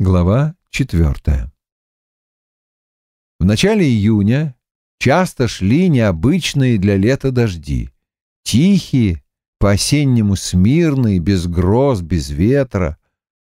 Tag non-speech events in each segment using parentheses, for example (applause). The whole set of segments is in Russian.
Глава четвертая. В начале июня часто шли необычные для лета дожди. Тихие, по-осеннему смирные, без гроз, без ветра.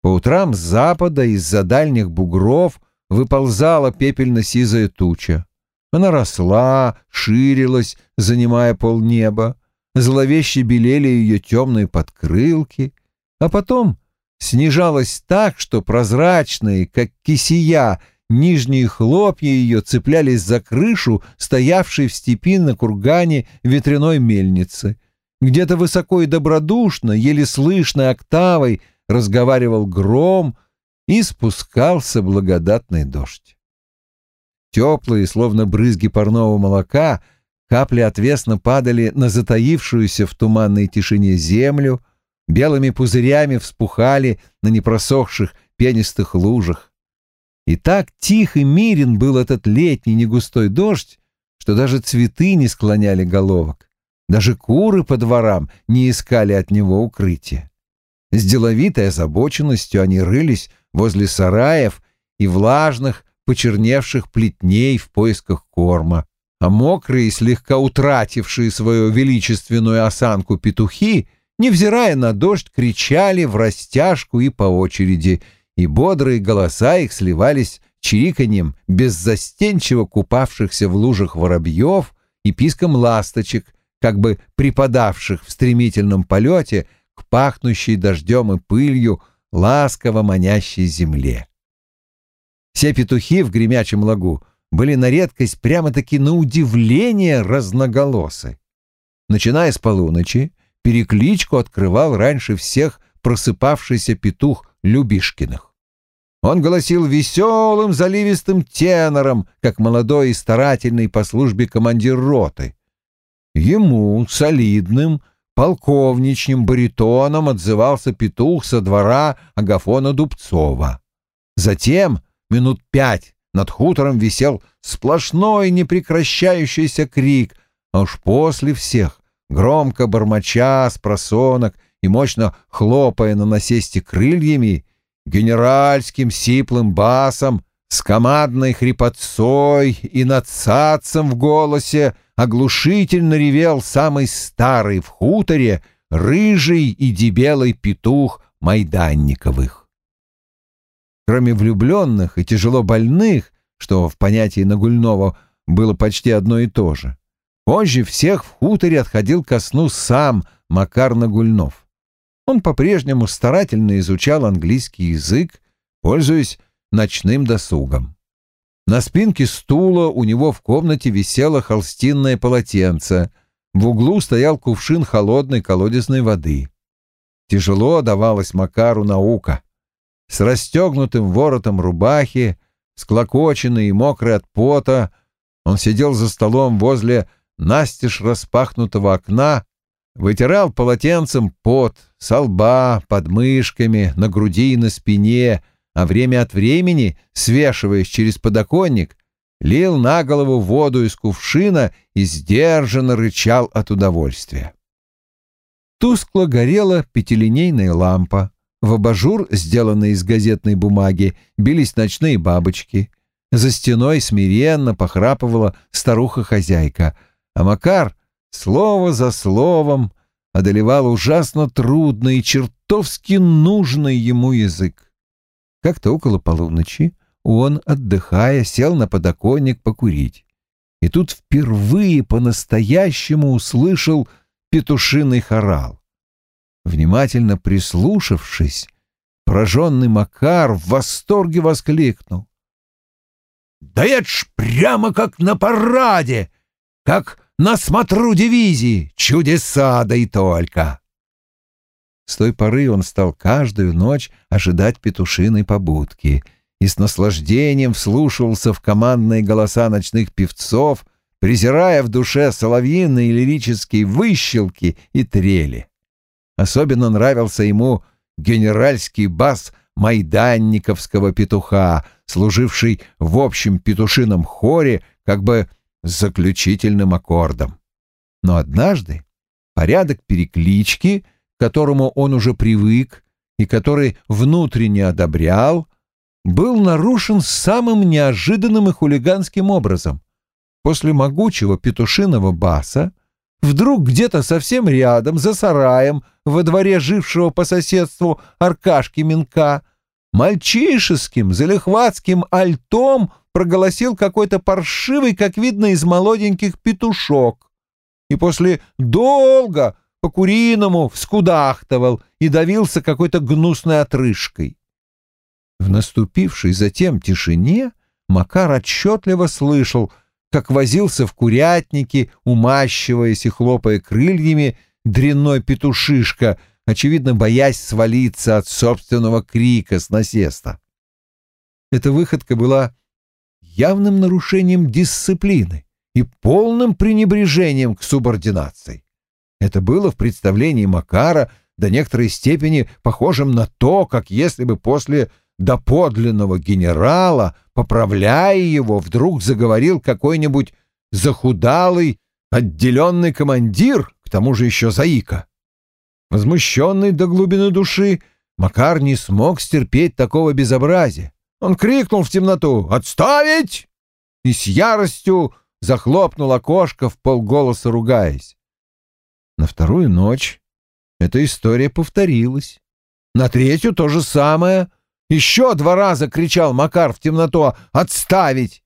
По утрам с запада из-за дальних бугров выползала пепельно-сизая туча. Она росла, ширилась, занимая полнеба. Зловеще белели ее темные подкрылки. А потом снижалась так, что прозрачные, как кисия, нижние хлопья ее цеплялись за крышу, стоявшей в степи на кургане ветряной мельницы. Где-то высоко и добродушно, еле слышно октавой, разговаривал гром, и спускался благодатный дождь. Теплые, словно брызги парного молока, капли отвесно падали на затаившуюся в туманной тишине землю, белыми пузырями вспухали на непросохших пенистых лужах. И так тих и мирен был этот летний негустой дождь, что даже цветы не склоняли головок, даже куры по дворам не искали от него укрытия. С деловитой озабоченностью они рылись возле сараев и влажных, почерневших плетней в поисках корма, а мокрые, слегка утратившие свою величественную осанку петухи — невзирая на дождь, кричали в растяжку и по очереди, и бодрые голоса их сливались чириканьем беззастенчиво купавшихся в лужах воробьев и писком ласточек, как бы припадавших в стремительном полете к пахнущей дождем и пылью ласково манящей земле. Все петухи в гремячем лагу были на редкость прямо-таки на удивление разноголосы. Начиная с полуночи, перекличку открывал раньше всех просыпавшийся петух Любишкиных. Он голосил веселым заливистым тенором, как молодой и старательный по службе командир роты. Ему, солидным, полковничьим баритоном отзывался петух со двора Агафона Дубцова. Затем минут пять над хутором висел сплошной непрекращающийся крик, а уж после всех громко бормоча с просонок и мощно хлопая на насесте крыльями, генеральским сиплым басом, с командной хрипотцой и надсадцем в голосе оглушительно ревел самый старый в хуторе рыжий и дебелый петух Майданниковых. Кроме влюбленных и тяжело больных, что в понятии Нагульного было почти одно и то же, Позже всех в хуторе отходил ко сну сам Макар Нагульнов. Он по-прежнему старательно изучал английский язык, пользуясь ночным досугом. На спинке стула у него в комнате висело холстинное полотенце, в углу стоял кувшин холодной колодезной воды. Тяжело давалась Макару наука. С расстегнутым воротом рубахи, склокоченный и мокрый от пота, он сидел за столом возле настежь распахнутого окна, вытирал полотенцем пот со лба, под мышками, на груди и на спине, а время от времени, свешиваясь через подоконник, лил на голову воду из кувшина и сдержанно рычал от удовольствия. Тускло горела пятилинейная лампа. В абажур, сделанный из газетной бумаги, бились ночные бабочки. За стеной смиренно похрапывала старуха-хозяйка — а Макар слово за словом одолевал ужасно трудный и чертовски нужный ему язык. Как-то около полуночи он, отдыхая, сел на подоконник покурить. И тут впервые по-настоящему услышал петушиный хорал. Внимательно прислушавшись, пораженный Макар в восторге воскликнул. «Да это ж прямо как на параде! Как на смотру дивизии! Чудеса, да и только!» С той поры он стал каждую ночь ожидать петушиной побудки и с наслаждением вслушивался в командные голоса ночных певцов, презирая в душе соловьиные лирические выщелки и трели. Особенно нравился ему генеральский бас майданниковского петуха, служивший в общем петушином хоре как бы с заключительным аккордом. Но однажды порядок переклички, к которому он уже привык и который внутренне одобрял, был нарушен самым неожиданным и хулиганским образом. После могучего петушиного баса вдруг где-то совсем рядом, за сараем, во дворе жившего по соседству Аркашки Минка, мальчишеским, залихватским альтом проголосил какой-то паршивый, как видно, из молоденьких петушок. И после долго по-куриному вскудахтывал и давился какой-то гнусной отрыжкой. В наступившей затем тишине Макар отчетливо слышал, как возился в курятнике, умащиваясь и хлопая крыльями, дрянной петушишка, очевидно, боясь свалиться от собственного крика с насеста. Эта выходка была явным нарушением дисциплины и полным пренебрежением к субординации. Это было в представлении Макара до некоторой степени похожим на то, как если бы после доподлинного генерала, поправляя его, вдруг заговорил какой-нибудь захудалый, отделенный командир, к тому же еще заика. Возмущенный до глубины души, Макар не смог стерпеть такого безобразия. Он крикнул в темноту «Отставить!» и с яростью захлопнул окошко в полголоса, ругаясь. На вторую ночь эта история повторилась. На третью то же самое. Еще два раза кричал Макар в темноту «Отставить!»,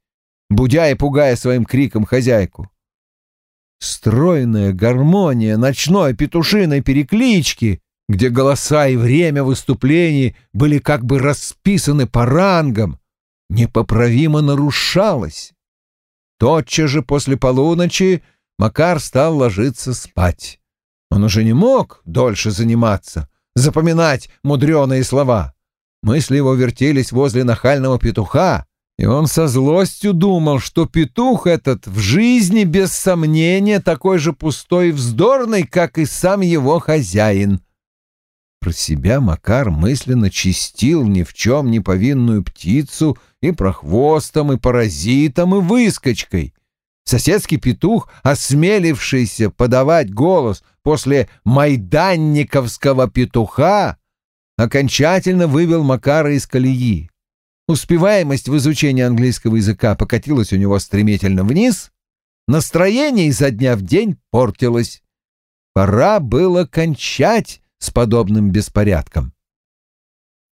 будя и пугая своим криком хозяйку. Стройная гармония ночной петушиной переклички, где голоса и время выступлений были как бы расписаны по рангам, непоправимо нарушалась. Тотчас же после полуночи Макар стал ложиться спать. Он уже не мог дольше заниматься, запоминать мудреные слова. Мысли его вертелись возле нахального петуха, и он со злостью думал, что петух этот в жизни без сомнения такой же пустой и вздорный, как и сам его хозяин. Про себя Макар мысленно чистил ни в чем не повинную птицу и прохвостом, и паразитом, и выскочкой. Соседский петух, осмелившийся подавать голос после майданниковского петуха, окончательно вывел Макара из колеи. Успеваемость в изучении английского языка покатилась у него стремительно вниз, настроение изо дня в день портилось. Пора было кончать с подобным беспорядком.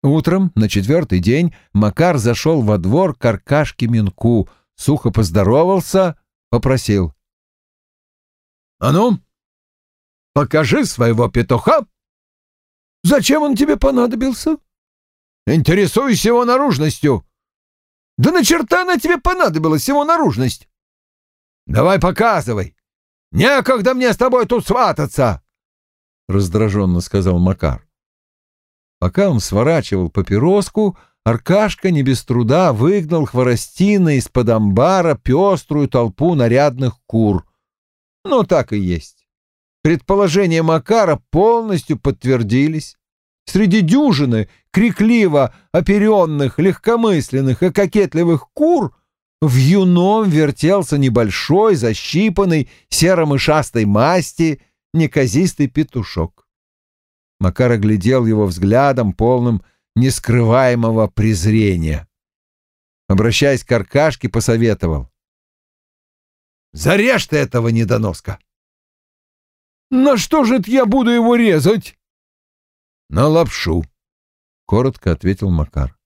Утром, на четвертый день, Макар зашел во двор к Аркашке Минку, сухо поздоровался попросил. «А ну, покажи своего петуха!» «Зачем он тебе понадобился?» «Интересуюсь его наружностью!» «Да на черта она тебе понадобилась, его наружность!» «Давай показывай! Некогда мне с тобой тут свататься!» Раздраженно сказал Макар. Пока он сворачивал папироску, Аркашка не без труда выгнал хворостина из-под амбара пеструю толпу нарядных кур. Ну, так и есть. Предположения Макара полностью подтвердились. Среди дюжины крикливо оперенных, легкомысленных и кокетливых кур в юном вертелся небольшой, защипанный, серо-мышастой масти, неказистый петушок. Макар оглядел его взглядом, полным нескрываемого презрения. Обращаясь к Аркашке, посоветовал. «Зарежь ты этого недоноска!» «На что же я буду его резать?» «На лапшу», — коротко ответил Макар.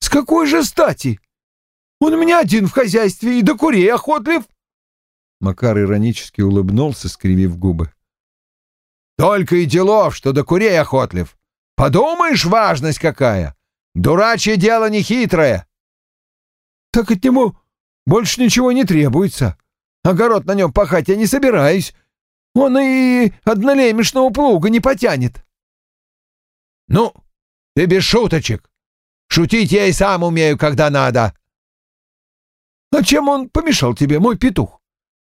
«С какой же стати? Он у меня один в хозяйстве и до курей охотлив!» Макар иронически улыбнулся, скривив губы. «Только и делов, что до курей охотлив. Подумаешь, важность какая! Дурачье дело нехитрое!» «Так от него больше ничего не требуется. Огород на нем пахать я не собираюсь. Он и однолемешного плуга не потянет». «Ну, ты без шуточек. Шутить я и сам умею, когда надо». «А чем он помешал тебе, мой петух?»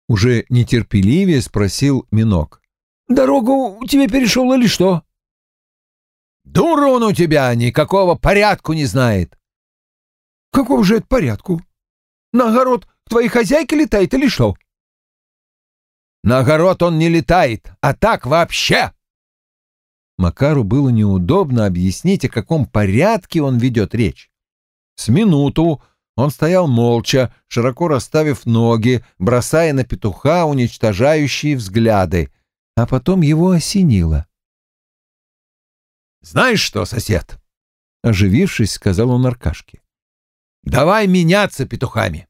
Уже нетерпеливее спросил Минок. «Дорогу тебе перешел или что?» Дура он у тебя, никакого порядку не знает. Какого же это порядку? На огород к твоей хозяйке летает или что? На огород он не летает, а так вообще. Макару было неудобно объяснить, о каком порядке он ведет речь. С минуту он стоял молча, широко расставив ноги, бросая на петуха уничтожающие взгляды, а потом его осенило. «Знаешь что, сосед?» — оживившись, сказал он Аркашке. «Давай меняться петухами!»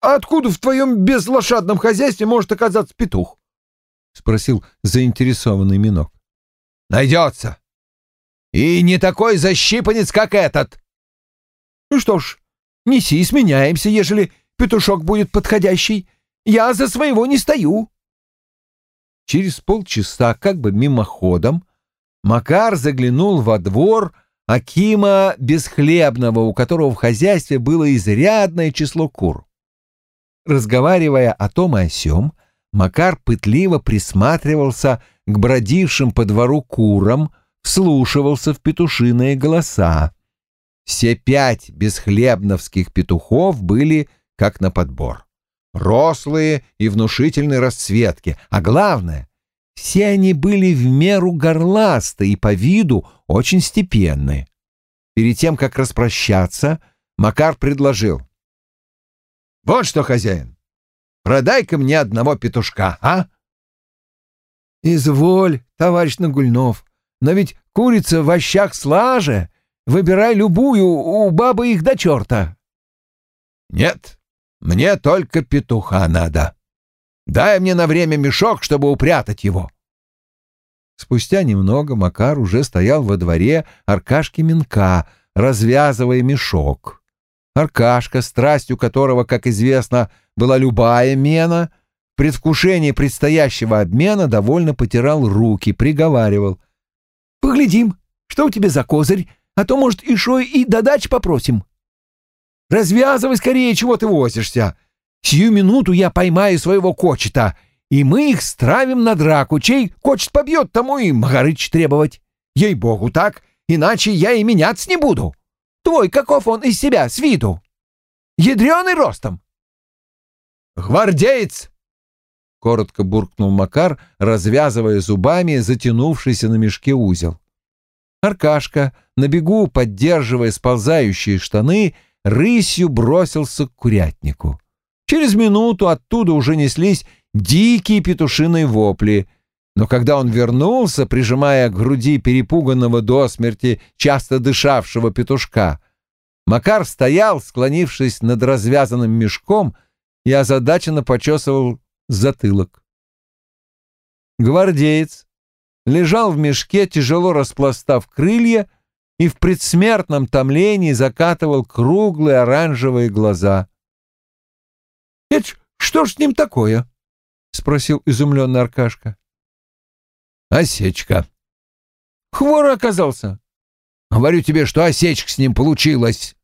«А откуда в твоем безлошадном хозяйстве может оказаться петух?» — спросил заинтересованный Минок. «Найдется. И не такой защипанец, как этот!» «Ну что ж, неси и сменяемся, ежели петушок будет подходящий. Я за своего не стою». Через полчаса, как бы мимоходом, Макар заглянул во двор Акима Бесхлебного, у которого в хозяйстве было изрядное число кур. Разговаривая о том и о сём, Макар пытливо присматривался к бродившим по двору курам, вслушивался в петушиные голоса. Все пять бесхлебновских петухов были как на подбор. Рослые и внушительной расцветки, а главное, все они были в меру горласты и по виду очень степенны. Перед тем, как распрощаться, Макар предложил. «Вот что, хозяин, продай-ка мне одного петушка, а?» «Изволь, товарищ Нагульнов, но ведь курица в ощах слаже. Выбирай любую, у бабы их до черта». «Нет, мне только петуха надо. Дай мне на время мешок, чтобы упрятать его». Спустя немного Макар уже стоял во дворе Аркашки Минка, развязывая мешок. Аркашка, страстью которого, как известно, была любая мена, в предстоящего обмена довольно потирал руки, приговаривал. «Поглядим, что у тебя за козырь, а то, может, шо и до дачи попросим». «Развязывай скорее, чего ты возишься. Сию минуту я поймаю своего кочета, и мы их стравим на драку. Чей кочет побьет, тому и Магарыч требовать. Ей-богу, так, иначе я и меняться не буду. Твой каков он из себя, с виду? Ядреный ростом?» «Гвардеец!» — коротко буркнул Макар, развязывая зубами затянувшийся на мешке узел. Аркашка, на бегу поддерживая сползающие штаны, рысью бросился к курятнику. Через минуту оттуда уже неслись дикие петушиные вопли, но когда он вернулся, прижимая к груди перепуганного до смерти, часто дышавшего петушка, Макар стоял, склонившись над развязанным мешком, и озадаченно почесывал затылок. Гвардеец лежал в мешке, тяжело распластав крылья, и в предсмертном томлении закатывал круглые оранжевые глаза. — Это что ж с ним такое? — спросил изумленный Аркашка. — Осечка. — Хвор оказался. — Говорю тебе, что осечка с ним получилась.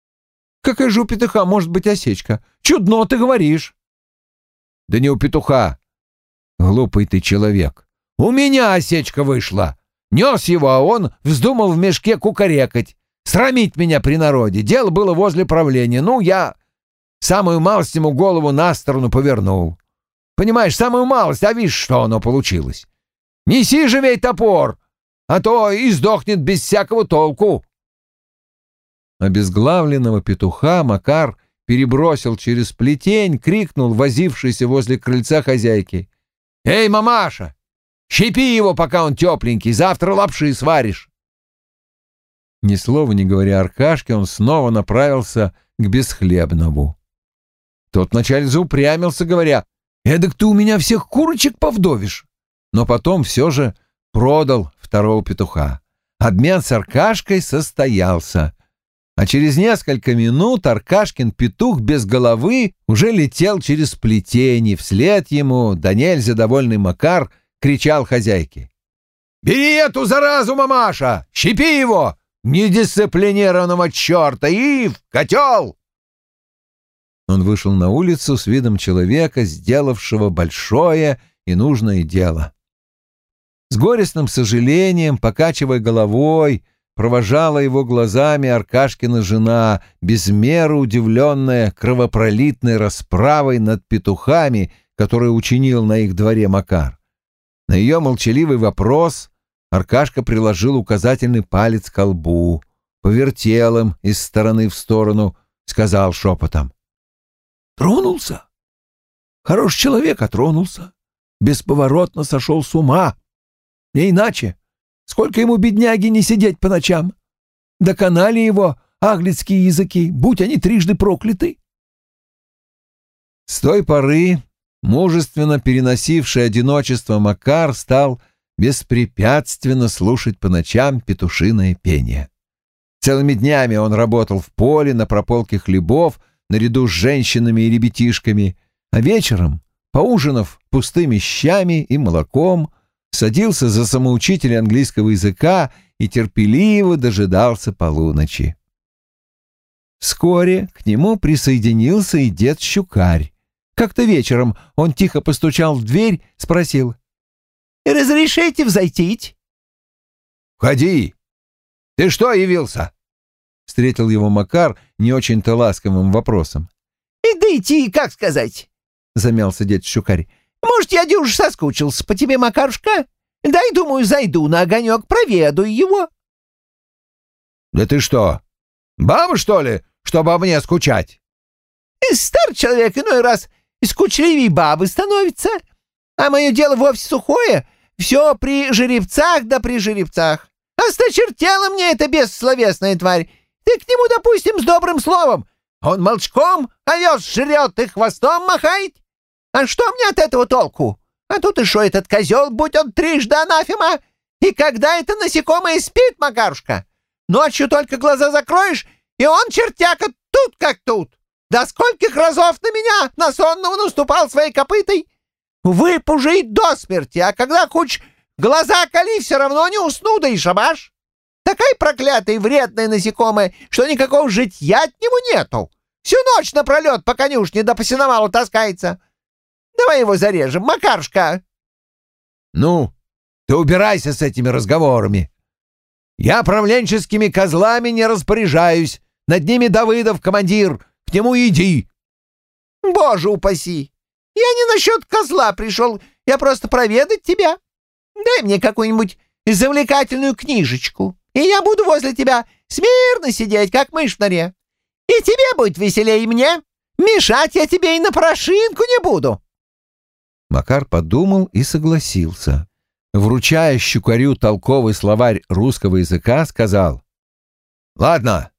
— Какая же у петуха может быть осечка? Чудно ты говоришь. — Да не у петуха. Глупый ты человек. У меня осечка вышла. Нес его, а он вздумал в мешке кукарекать. Срамить меня при народе. Дело было возле правления. Ну, я самую малость ему голову на сторону повернул. Понимаешь, самую малость, а видишь, что оно получилось. Неси живей топор, а то и сдохнет без всякого толку. Обезглавленного петуха Макар перебросил через плетень, крикнул возившийся возле крыльца хозяйки. «Эй, мамаша, Щепи его, пока он тепленький, завтра лапши сваришь. Ни слова не говоря Аркашке, он снова направился к Бесхлебному. Тот вначале заупрямился, говоря, «Эдак ты у меня всех курочек повдовишь!» Но потом все же продал второго петуха. Обмен с Аркашкой состоялся. А через несколько минут Аркашкин петух без головы уже летел через плетень, вслед ему, да нельзя довольный Макар — кричал хозяйке. «Бери эту заразу, мамаша! Щепи его! Недисциплинированного черта! И в котел!» Он вышел на улицу с видом человека, сделавшего большое и нужное дело. С горестным сожалением, покачивая головой, провожала его глазами Аркашкина жена, без удивленная кровопролитной расправой над петухами, которую учинил на их дворе Макар. На ее молчаливый вопрос Аркашка приложил указательный палец к колбу, повертел им из стороны в сторону, сказал шепотом. «Тронулся? Хороший человек, а тронулся. Бесповоротно сошел с ума. Не иначе. Сколько ему, бедняги, не сидеть по ночам? Доконали его аглицкие языки, будь они трижды прокляты. С той поры мужественно переносивший одиночество Макар стал беспрепятственно слушать по ночам петушиное пение. Целыми днями он работал в поле на прополке хлебов наряду с женщинами и ребятишками, а вечером, поужинав пустыми щами и молоком, садился за самоучителя английского языка и терпеливо дожидался полуночи. Вскоре к нему присоединился и дед Щукарь. Как-то вечером он тихо постучал в дверь, спросил. «Разрешите взойти?» «Входи! Ты что явился?» Встретил его Макар не очень-то ласковым вопросом. «Да идти, как сказать?» — замялся дед Щукарь. «Может, я дюж соскучился по тебе, Макарушка? Дай, думаю, зайду на огонек, проведаю его». «Да ты что, баба, что ли, чтобы об мне скучать?» «Стар человек иной раз скучливей бабы становится, а мое дело вовсе сухое, все при жеребцах да при жеребцах. Осточертела мне эта бессловесная тварь. Ты к нему, допустим, с добрым словом. Он молчком овес жрет и хвостом махает. А что мне от этого толку? А тут шо этот козел, будь он трижды анафема. И когда это насекомое спит, Макарушка? Ночью только глаза закроешь, и он, чертяка, тут как тут. Да скольких разов на меня, на сонного, наступал своей копытой? Выпужить до смерти, а когда хоть глаза кали, все равно не усну, да и шабаш. Такая проклятая и вредная насекомая, что никакого житья от него нету. Всю ночь напролет по конюшне до посиновалу таскается. Давай его зарежем, Макаршка. Ну, ты убирайся с этими разговорами. Я правленческими козлами не распоряжаюсь. Над ними Давыдов командир. К нему иди. Боже упаси! Я не насчет козла пришел, я просто проведать тебя. Дай мне какую-нибудь завлекательную книжечку, и я буду возле тебя смирно сидеть, как мышь в норе. И тебе будет веселее и мне. Мешать я тебе и на прошинку не буду. Макар подумал и согласился. Вручая щукарю толковый словарь русского языка, сказал. «Ладно,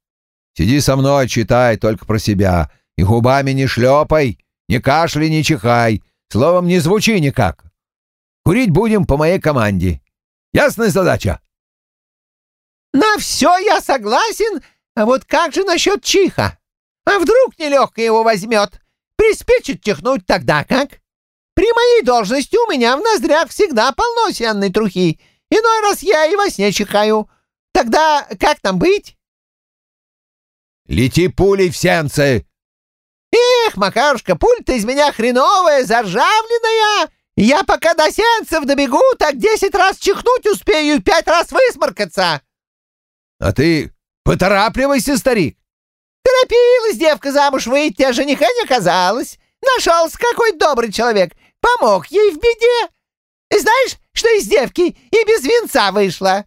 сиди со мной, читай только про себя, и губами не шлепай, не кашляй, не чихай, словом, не звучи никак. Курить будем по моей команде. Ясная задача?» «На все я согласен, а вот как же насчет чиха? А вдруг нелегко его возьмет? Приспичит чихнуть тогда как? При моей должности у меня в ноздрях всегда полно сенной трухи. Иной раз я и во сне чихаю. Тогда как там быть?» «Лети пулей в сенцы!» «Эх, Макарушка, пуль-то из меня хреновая, заржавленная! Я пока до сеансов добегу, так десять раз чихнуть успею и пять раз высморкаться!» «А ты поторапливайся, старик!» «Торопилась девка замуж выйти, а жениха не оказалось. Нашелся какой добрый человек, помог ей в беде. Знаешь, что из девки и без венца вышла?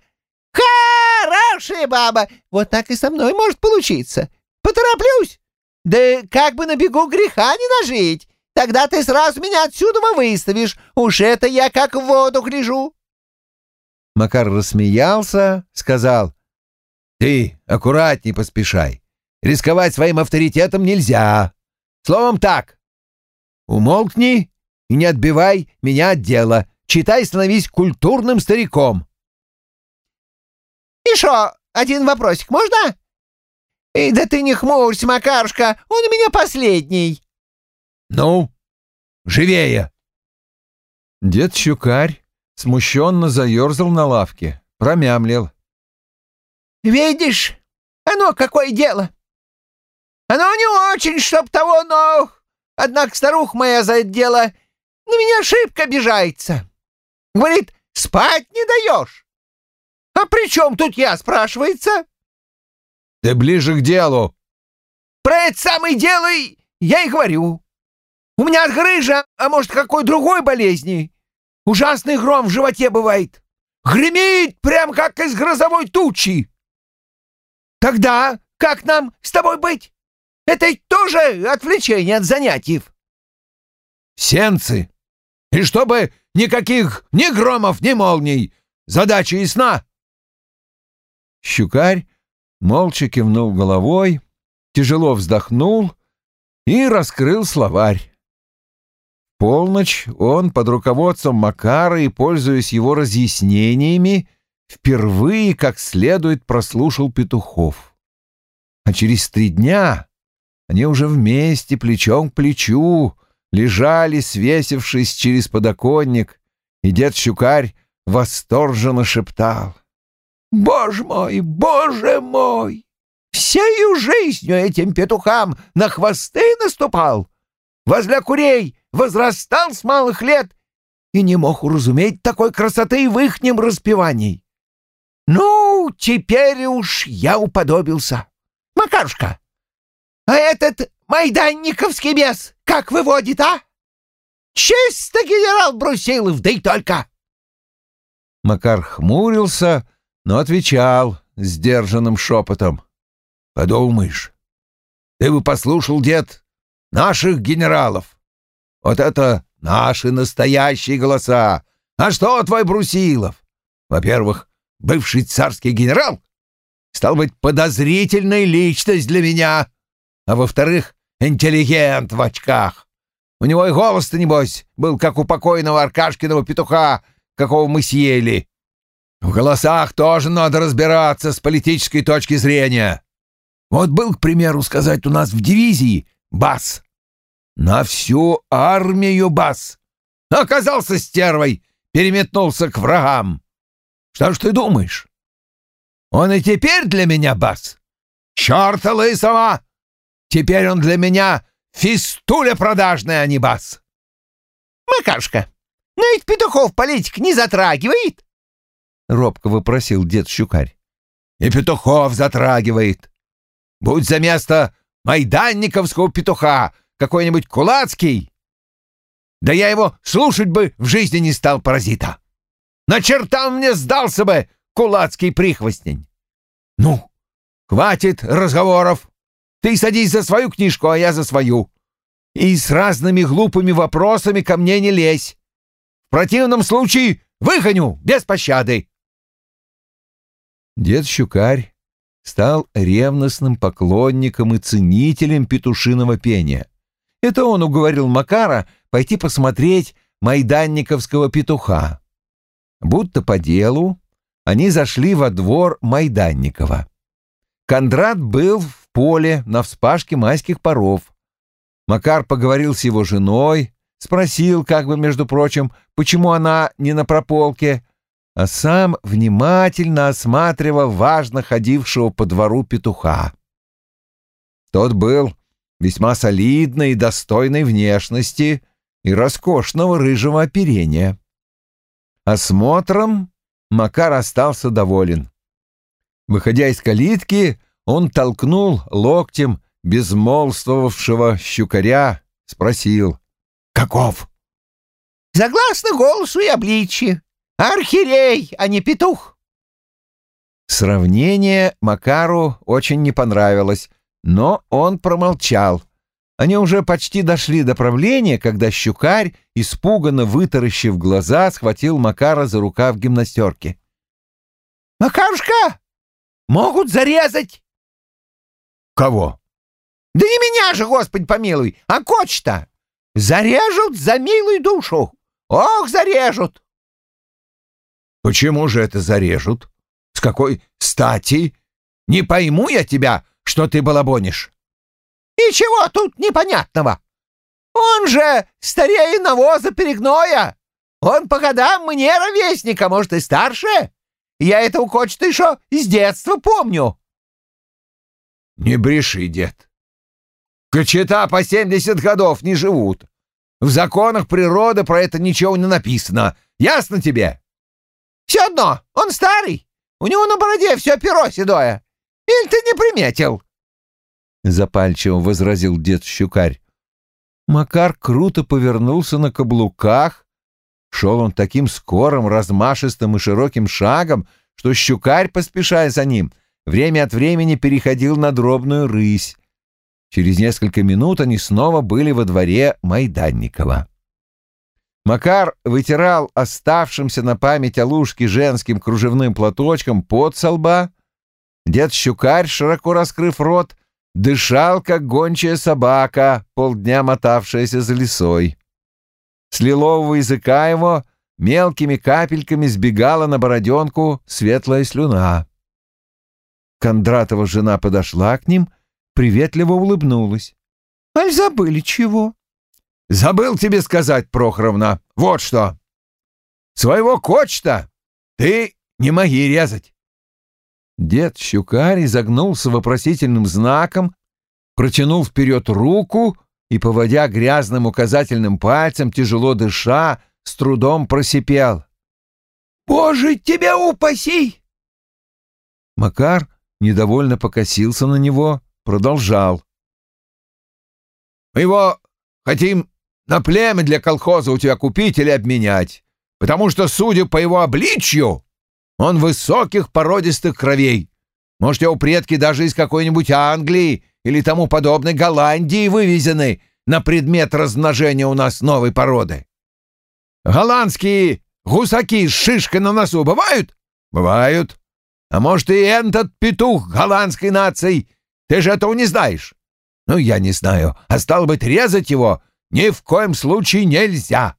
Хорошая баба! Вот так и со мной может получиться. Потороплюсь. Да как бы на бегу греха не нажить. Тогда ты сразу меня отсюда выставишь. Уж это я как в воду гляжу. Макар рассмеялся, сказал. Ты аккуратней поспешай. Рисковать своим авторитетом нельзя. Словом так. Умолкни и не отбивай меня от дела. Читай, становись культурным стариком. И шо, один вопросик можно? И да ты не хмурься, Макарушка, он у меня последний. Ну, живее. Дед Щукарь смущенно заерзал на лавке, промямлил. Видишь, оно какое дело. Оно не очень, чтоб того, но... Однако старуха моя за это дело на меня шибко обижается. Говорит, спать не даешь. А при чем тут я, спрашивается? Ты ближе к делу. Про это самое дело я и говорю. У меня от грыжа, а может, какой другой болезни. Ужасный гром в животе бывает. Гремит, прям как из грозовой тучи. Тогда как нам с тобой быть? Это ведь тоже отвлечение от занятий. Сенцы! И чтобы никаких ни громов, ни молний! Задача ясна!» Щукарь молча кивнул головой, тяжело вздохнул и раскрыл словарь. полночь он под руководством Макара и, пользуясь его разъяснениями, впервые как следует прослушал петухов. А через три дня они уже вместе, плечом к плечу, лежали, свесившись через подоконник, и дед Щукарь восторженно шептал. «Боже мой, боже мой! Всею жизнью этим петухам на хвосты наступал, возле курей возрастал с малых лет и не мог уразуметь такой красоты в ихнем распевании. Ну, теперь уж я уподобился. Макарушка, а этот майданниковский бес как выводит, а? Чисто генерал Брусилов, да и только!» Макар хмурился, но отвечал сдержанным шепотом. «Подумаешь, ты бы послушал, дед, наших генералов. Вот это наши настоящие голоса. А что твой Брусилов? Во-первых, бывший царский генерал? Стал быть, подозрительная личность для меня. А во-вторых, интеллигент в очках. У него и голос-то, небось, был как у покойного Аркашкиного петуха, какого мы съели. В голосах тоже надо разбираться с политической точки зрения. Вот был, к примеру, сказать у нас в дивизии бас. На всю армию бас. Оказался стервой, переметнулся к врагам. Что ж ты думаешь? Он и теперь для меня бас. Чёрта лысого! Теперь он для меня фистуля продажная, а не бас. Макашка, но ведь петухов политик не затрагивает. Робко вопросил дед Щукарь. И петухов затрагивает. Будь за место майданниковского петуха какой-нибудь кулацкий. Да я его слушать бы в жизни не стал, паразита. На черта мне сдался бы кулацкий прихвостень. Ну, хватит разговоров. Ты садись за свою книжку, а я за свою. И с разными глупыми вопросами ко мне не лезь. В противном случае выгоню без пощады. Дед Щукарь стал ревностным поклонником и ценителем петушиного пения. Это он уговорил Макара пойти посмотреть майданниковского петуха. Будто по делу они зашли во двор Майданникова. Кондрат был в поле на вспашке майских паров. Макар поговорил с его женой, спросил, как бы, между прочим, почему она не на прополке, а сам внимательно осматривал важно ходившего по двору петуха. Тот был весьма солидной и достойной внешности и роскошного рыжего оперения. Осмотром Макар остался доволен. Выходя из калитки, он толкнул локтем безмолвствовавшего щукаря, спросил «Каков?» «Согласно голосу и обличию. Архирей, а не петух». Сравнение Макару очень не понравилось, но он промолчал. Они уже почти дошли до правления, когда щукарь, испуганно вытаращив глаза, схватил Макара за рукав гимнастерки. «Макарушка, могут зарезать!» «Кого?» «Да не меня же, Господь помилуй, а коч-то! Зарежут за милую душу! Ох, зарежут!» «Почему же это зарежут? С какой стати? Не пойму я тебя, что ты балабонишь!» «И чего тут непонятного? Он же старее навоза перегноя! Он по годам мне ровесник, а может и старше! Я этого кочета еще с детства помню!» Не бреши, дед. Кочета по семьдесят годов не живут. В законах природы про это ничего не написано. Ясно тебе? Все одно, он старый. У него на бороде все перо седое. Или ты не приметил? Запальчиво возразил дед Щукарь. Макар круто повернулся на каблуках. Шел он таким скорым, размашистым и широким шагом, что Щукарь, поспешая за ним, время от времени переходил на дробную рысь. Через несколько минут они снова были во дворе Майданникова. Макар вытирал оставшимся на память о лужке женским кружевным платочком под со лба. Дед Щукарь, широко раскрыв рот, дышал, как гончая собака, полдня мотавшаяся за лесой. С лилового языка его мелкими капельками сбегала на бороденку светлая слюна. Кондратова жена подошла к ним, приветливо улыбнулась. — Аль забыли чего? — Забыл тебе сказать, Прохоровна, вот что. Своего кочта ты не моги резать. Дед Щукарь изогнулся вопросительным знаком, протянул вперед руку и, поводя грязным указательным пальцем, тяжело дыша, с трудом просипел. «Боже, тебя упаси!» Макар недовольно покосился на него, продолжал. «Мы его хотим на племя для колхоза у тебя купить или обменять, потому что, судя по его обличью, он высоких породистых кровей. Может, его предки даже из какой-нибудь Англии или тому подобной Голландии вывезены на предмет размножения у нас новой породы. Голландские гусаки с шишкой на носу бывают? Бывают. А может, и этот петух голландской нации? Ты же этого не знаешь. Ну, я не знаю. А стало быть, резать его ни в коем случае нельзя.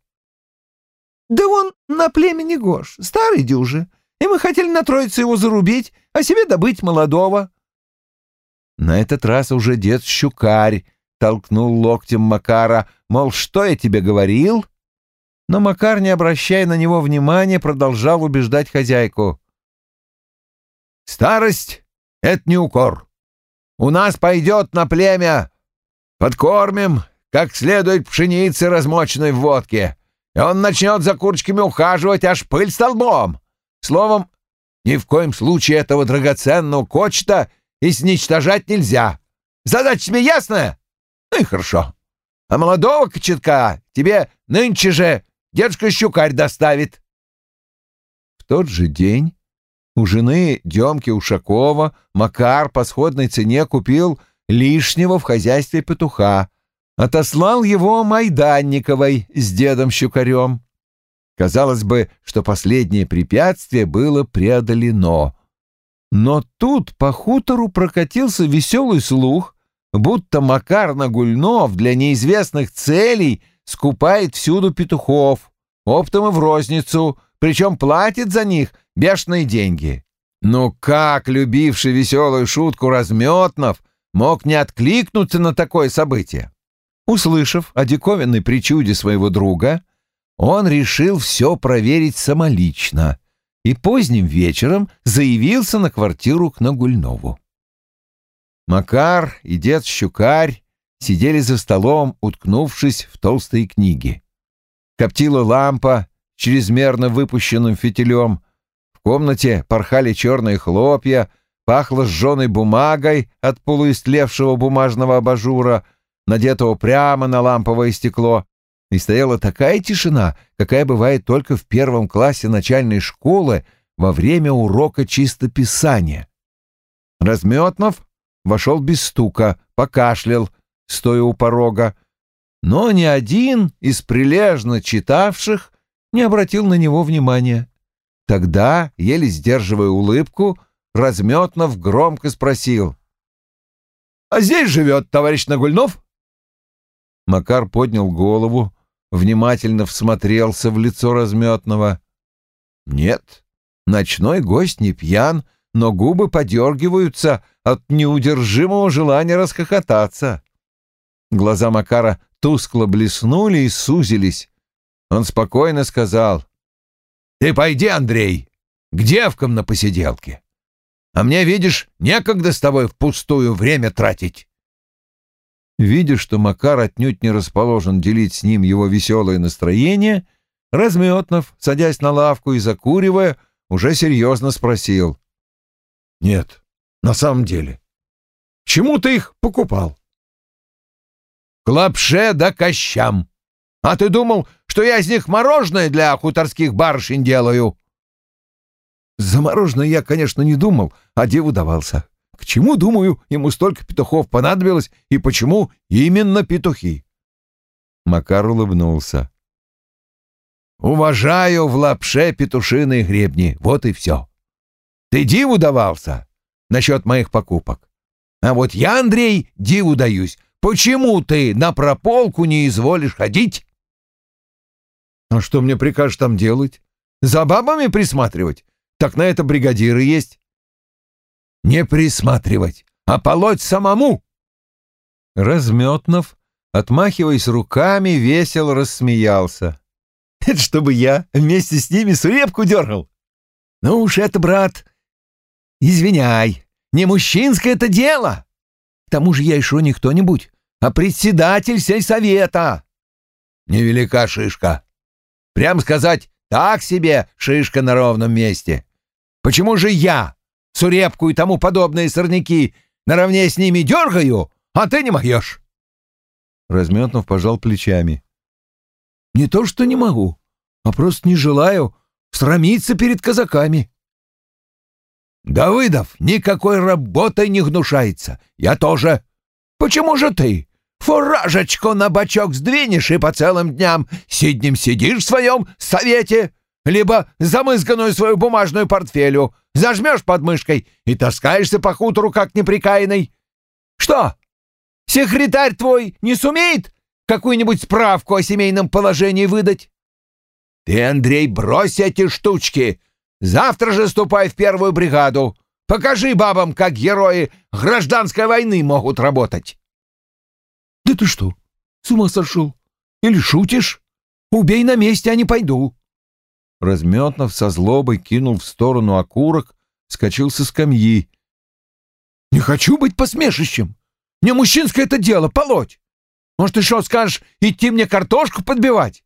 Да он на племени Гош, старый дюжи, и мы хотели на троице его зарубить, а себе добыть молодого. На этот раз уже дед Щукарь толкнул локтем Макара, мол, что я тебе говорил? Но Макар, не обращая на него внимания, продолжал убеждать хозяйку. «Старость — это не укор. У нас пойдет на племя. Подкормим, как следует пшеницы, размоченной в водке, и он начнет за курочками ухаживать, аж пыль столбом. Словом, ни в коем случае этого драгоценного кочта изничтожать нельзя. Задача тебе ясная? Ну и хорошо. А молодого кочетка тебе нынче же дедушка Щукарь доставит. В тот же день у жены Демки Ушакова Макар по сходной цене купил лишнего в хозяйстве петуха, отослал его Майданниковой с дедом Щукарем. Казалось бы, что последнее препятствие было преодолено. Но тут по хутору прокатился веселый слух, будто Макар Нагульнов для неизвестных целей скупает всюду петухов, оптом и в розницу, причем платит за них бешеные деньги. Ну как любивший веселую шутку Разметнов мог не откликнуться на такое событие? Услышав о диковинной причуде своего друга, он решил все проверить самолично и поздним вечером заявился на квартиру к Нагульнову. Макар и дед Щукарь сидели за столом, уткнувшись в толстые книги. Коптила лампа чрезмерно выпущенным фитилем. В комнате порхали черные хлопья, пахло сжженной бумагой от полуистлевшего бумажного абажура, надетого прямо на ламповое стекло, и стояла такая тишина, какая бывает только в первом классе начальной школы во время урока чистописания. Разметнов вошел без стука, покашлял, стоя у порога, но ни один из прилежно читавших не обратил на него внимания. Тогда, еле сдерживая улыбку, Разметнов громко спросил. «А здесь живет товарищ Нагульнов?» Макар поднял голову, внимательно всмотрелся в лицо Разметного. «Нет, ночной гость не пьян, но губы подергиваются от неудержимого желания расхохотаться. Глаза Макара тускло блеснули и сузились. Он спокойно сказал, «Ты пойди, Андрей, к девкам на посиделке. А мне, видишь, некогда с тобой впустую время тратить». Видя, что Макар отнюдь не расположен делить с ним его веселое настроение, Разметнов, садясь на лавку и закуривая, уже серьезно спросил. «Нет, на самом деле. Чему ты их покупал?» «К лапше да кощам. А ты думал, что я из них мороженое для хуторских барышень делаю?» «За мороженое я, конечно, не думал, а диву давался. К чему, думаю, ему столько петухов понадобилось и почему именно петухи? Макар улыбнулся. «Уважаю в лапше петушиные гребни, вот и все. Ты диву давался насчет моих покупок. А вот я, Андрей, диву даюсь. Почему ты на прополку не изволишь ходить?» «А что мне прикажешь там делать? За бабами присматривать? Так на это бригадиры есть». «Не присматривать, а полоть самому!» Разметнов, отмахиваясь руками, весело рассмеялся. (laughs) «Это чтобы я вместе с ними сурепку дергал? Ну уж это, брат, извиняй, не мужчинское это дело. К тому же я еще не кто-нибудь, а председатель сельсовета. Невелика шишка. Прям сказать, так себе шишка на ровном месте. Почему же я, сурепку и тому подобные сорняки, наравне с ними дергаю, а ты не моешь? Разметнув пожал плечами. Не то, что не могу, а просто не желаю срамиться перед казаками. Давыдов никакой работой не гнушается. Я тоже. Почему же ты? Фуражечку на бочок сдвинешь и по целым дням сиднем сидишь в своем совете, либо замызганную свою бумажную портфелю зажмешь под мышкой и таскаешься по хутору как неприкаянный. Что, секретарь твой не сумеет какую-нибудь справку о семейном положении выдать? Ты, Андрей, брось эти штучки, Завтра же ступай в первую бригаду. Покажи бабам, как герои гражданской войны могут работать. Да ты что, с ума сошел? Или шутишь? Убей на месте, а не пойду. Разметнов со злобой кинул в сторону окурок, скачал со скамьи. Не хочу быть посмешищем. Не мужчинское это дело, полоть. Может, что скажешь, идти мне картошку подбивать?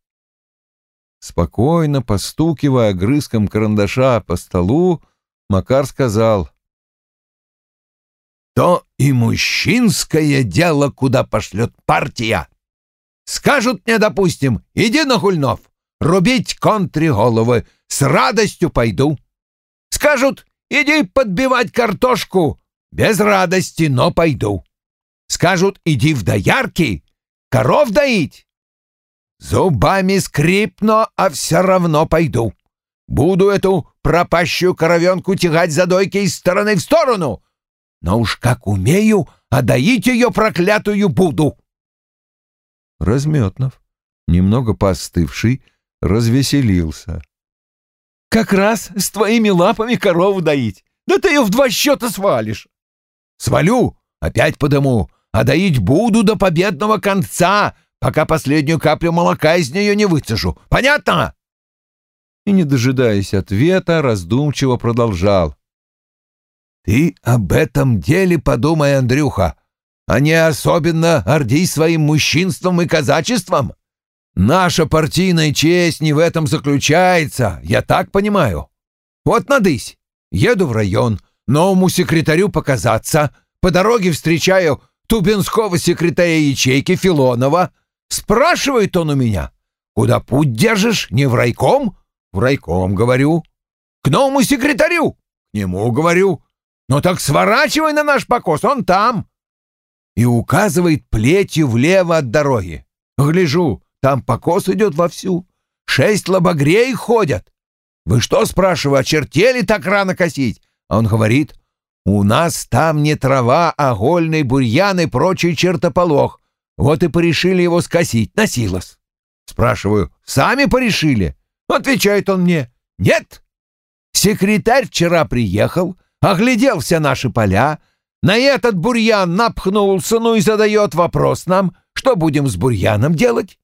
Спокойно, постукивая огрызком карандаша по столу, Макар сказал. «То и мужчинское дело, куда пошлет партия. Скажут мне, допустим, иди на Гульнов, рубить контри головы, с радостью пойду. Скажут, иди подбивать картошку, без радости, но пойду. Скажут, иди в доярки, коров доить, Зубами скрипну, а все равно пойду. Буду эту пропащую коровенку тягать за дойки из стороны в сторону. Но уж как умею, а доить ее проклятую буду. Разметнов, немного постывший, развеселился. Как раз с твоими лапами корову доить. Да ты ее в два счета свалишь. Свалю, опять подыму, а доить буду до победного конца, пока последнюю каплю молока из нее не выцежу. Понятно?» И, не дожидаясь ответа, раздумчиво продолжал. «Ты об этом деле подумай, Андрюха, а не особенно ордись своим мужчинством и казачеством. Наша партийная честь не в этом заключается, я так понимаю. Вот надысь, еду в район, новому секретарю показаться, по дороге встречаю Тубинского секретаря ячейки Филонова — Спрашивает он у меня, куда путь держишь, не в райком? В райком, говорю. К новому секретарю? К нему, говорю. Ну так сворачивай на наш покос, он там. И указывает плетью влево от дороги. Гляжу, там покос идет вовсю. Шесть лобогрей ходят. Вы что, спрашиваю, очертели так рано косить? А он говорит, у нас там не трава, а гольный бурьян и прочий чертополох. Вот и порешили его скосить на силос. Спрашиваю, сами порешили? Отвечает он мне, нет. Секретарь вчера приехал, оглядел все наши поля, на этот бурьян напхнулся, ну и задает вопрос нам, что будем с бурьяном делать.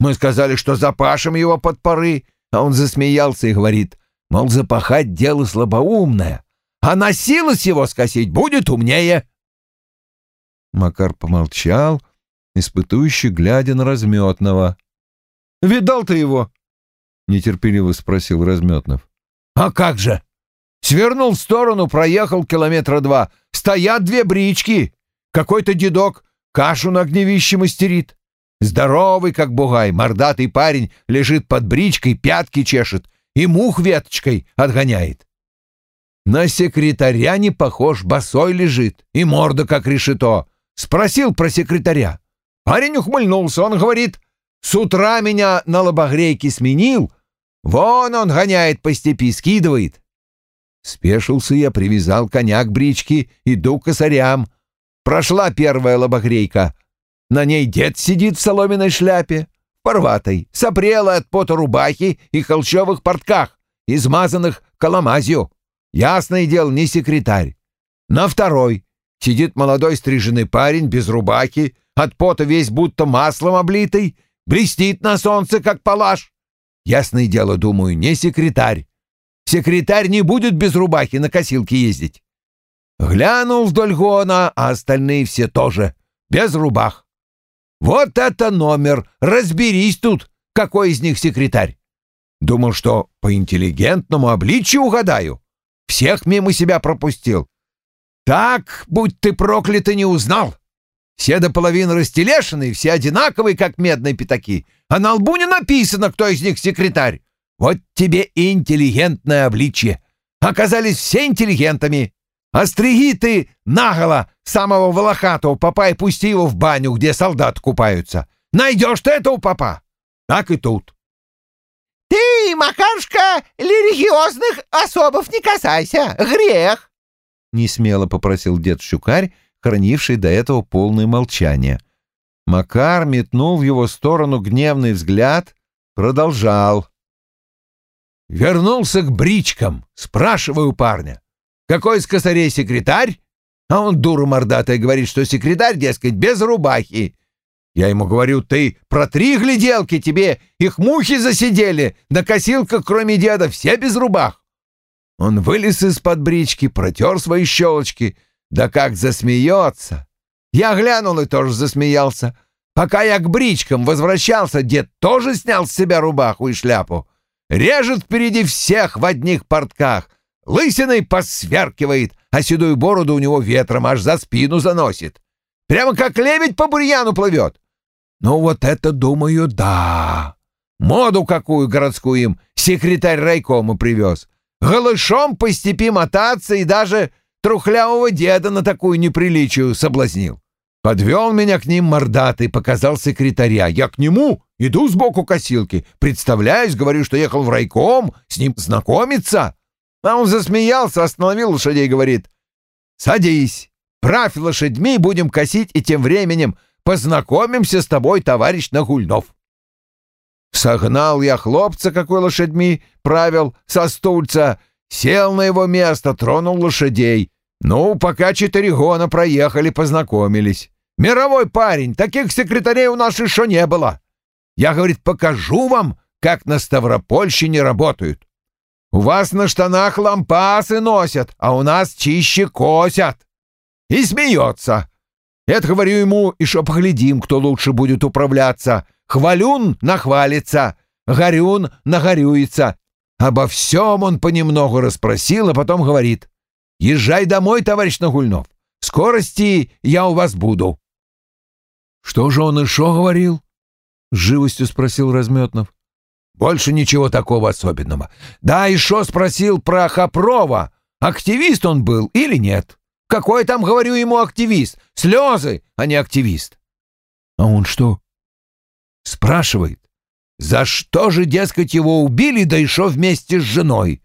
Мы сказали, что запашем его под поры, а он засмеялся и говорит, мол, запахать дело слабоумное, а на силос его скосить будет умнее. Макар помолчал, испытующе глядя на Разметного. «Видал ты его?» — нетерпеливо спросил Разметнов. «А как же! Свернул в сторону, проехал километра два. Стоят две брички. Какой-то дедок кашу на огневище мастерит. Здоровый, как бугай, мордатый парень лежит под бричкой, пятки чешет и мух веточкой отгоняет. На секретаря не похож, босой лежит, и морда как решето. Спросил про секретаря. Парень ухмыльнулся, он говорит, с утра меня на лобогрейке сменил, вон он гоняет по степи, скидывает. Спешился я, привязал коня к бричке, иду к косарям. Прошла первая лобогрейка. На ней дед сидит в соломенной шляпе, порватой, сопрела от пота рубахи и холщовых портках, измазанных коломазью. Ясное дело, не секретарь. На второй сидит молодой стриженный парень без рубахи, от пота весь будто маслом облитый, блестит на солнце, как палаш. Ясное дело, думаю, не секретарь. Секретарь не будет без рубахи на косилке ездить. Глянул вдоль гона, а остальные все тоже, без рубах. Вот это номер! Разберись тут, какой из них секретарь. Думал, что по интеллигентному обличию угадаю. Всех мимо себя пропустил. Так, будь ты проклятый, не узнал. Все до половины растелешенные, все одинаковые, как медные пятаки, а на лбу не написано, кто из них секретарь. Вот тебе и интеллигентное обличье. Оказались все интеллигентами. Остриги ты наголо самого волохатого попа и пусти его в баню, где солдат купаются. Найдешь ты этого попа. Так и тут. Ты, Макарушка, религиозных особов не касайся. Грех. Несмело попросил дед Щукарь, хранивший до этого полное молчание. Макар метнул в его сторону гневный взгляд, продолжал. Вернулся к бричкам, спрашиваю парня. Какой из косарей секретарь? А он, дура мордатая, говорит, что секретарь, дескать, без рубахи. Я ему говорю, ты про три гляделки, тебе их мухи засидели, на косилках, кроме деда, все без рубах. Он вылез из-под брички, протер свои щелочки, да как засмеется. Я глянул и тоже засмеялся. Пока я к бричкам возвращался, дед тоже снял с себя рубаху и шляпу. Режет впереди всех в одних портках. Лысиной посверкивает, а седую бороду у него ветром аж за спину заносит. Прямо как лебедь по бурьяну плывет. Ну вот это, думаю, да. Моду какую городскую им секретарь райкома привез. Голышом по степи мотаться и даже трухлявого деда на такую неприличию соблазнил. Подвел меня к ним мордатый, показал секретаря. Я к нему иду сбоку косилки, представляюсь, говорю, что ехал в райком, с ним знакомиться. А он засмеялся, остановил лошадей говорит, «Садись, правь лошадьми, будем косить, и тем временем познакомимся с тобой, товарищ Нагульнов». Согнал я хлопца, какой лошадьми правил, со стульца, сел на его место, тронул лошадей. Ну, пока четыре гона проехали, познакомились. Мировой парень, таких секретарей у нас еще не было. Я, говорит, покажу вам, как на Ставропольщине работают. У вас на штанах лампасы носят, а у нас чище косят. И смеется. Это говорю ему, и шо поглядим, кто лучше будет управляться. Хвалюн нахвалится, горюн нагорюется. Обо всем он понемногу расспросил, а потом говорит. «Езжай домой, товарищ Нагульнов. Скорости я у вас буду». «Что же он еще говорил?» — живостью спросил Разметнов. Больше ничего такого особенного. Да, еще спросил про Хопрова. Активист он был или нет? Какой там, говорю ему, активист? Слезы, а не активист. А он что? Спрашивает. За что же, дескать, его убили, да еще вместе с женой?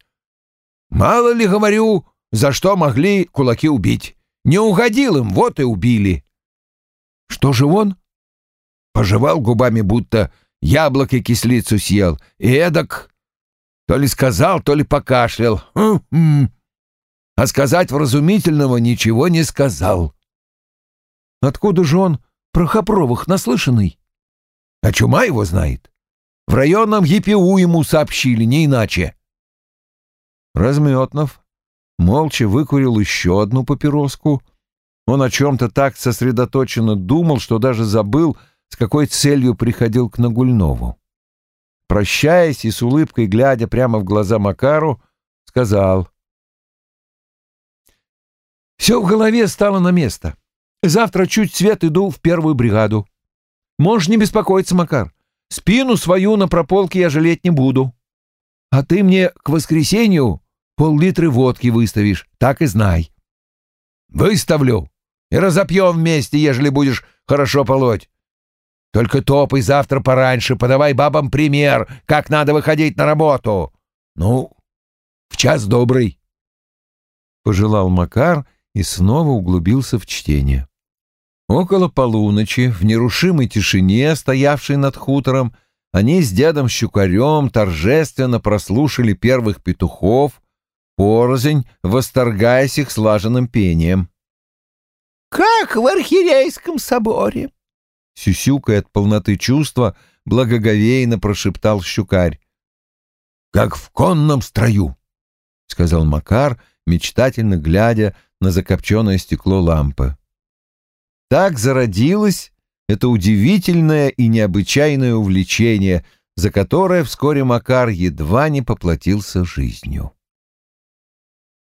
Мало ли, говорю, за что могли кулаки убить. Не угодил им, вот и убили. Что же он? Пожевал губами, будто яблоко кислицу съел, и эдак то ли сказал, то ли покашлял. Хм-хм. А сказать вразумительного ничего не сказал. Откуда же он про Хопровых наслышанный? А чума его знает. В районном ЕПУ ему сообщили, не иначе. Разметнов молча выкурил еще одну папироску. Он о чем-то так сосредоточенно думал, что даже забыл, с какой целью приходил к Нагульнову. Прощаясь и с улыбкой глядя прямо в глаза Макару, сказал. «Все в голове стало на место. Завтра чуть свет иду в первую бригаду. Можешь не беспокоиться, Макар. Спину свою на прополке я жалеть не буду. А ты мне к воскресенью пол-литры водки выставишь, так и знай. Выставлю и разопьем вместе, ежели будешь хорошо полоть. Только топай завтра пораньше, подавай бабам пример, как надо выходить на работу. Ну, в час добрый. Пожелал Макар и снова углубился в чтение. Около полуночи, в нерушимой тишине, стоявшей над хутором, они с дедом Щукарем торжественно прослушали первых петухов, порознь, восторгаясь их слаженным пением. «Как в архиерейском соборе!» Сюсюкая от полноты чувства, благоговейно прошептал Щукарь. «Как в конном строю!» — сказал Макар, мечтательно глядя на закопченное стекло лампы. Так зародилось это удивительное и необычайное увлечение, за которое вскоре Макар едва не поплатился жизнью.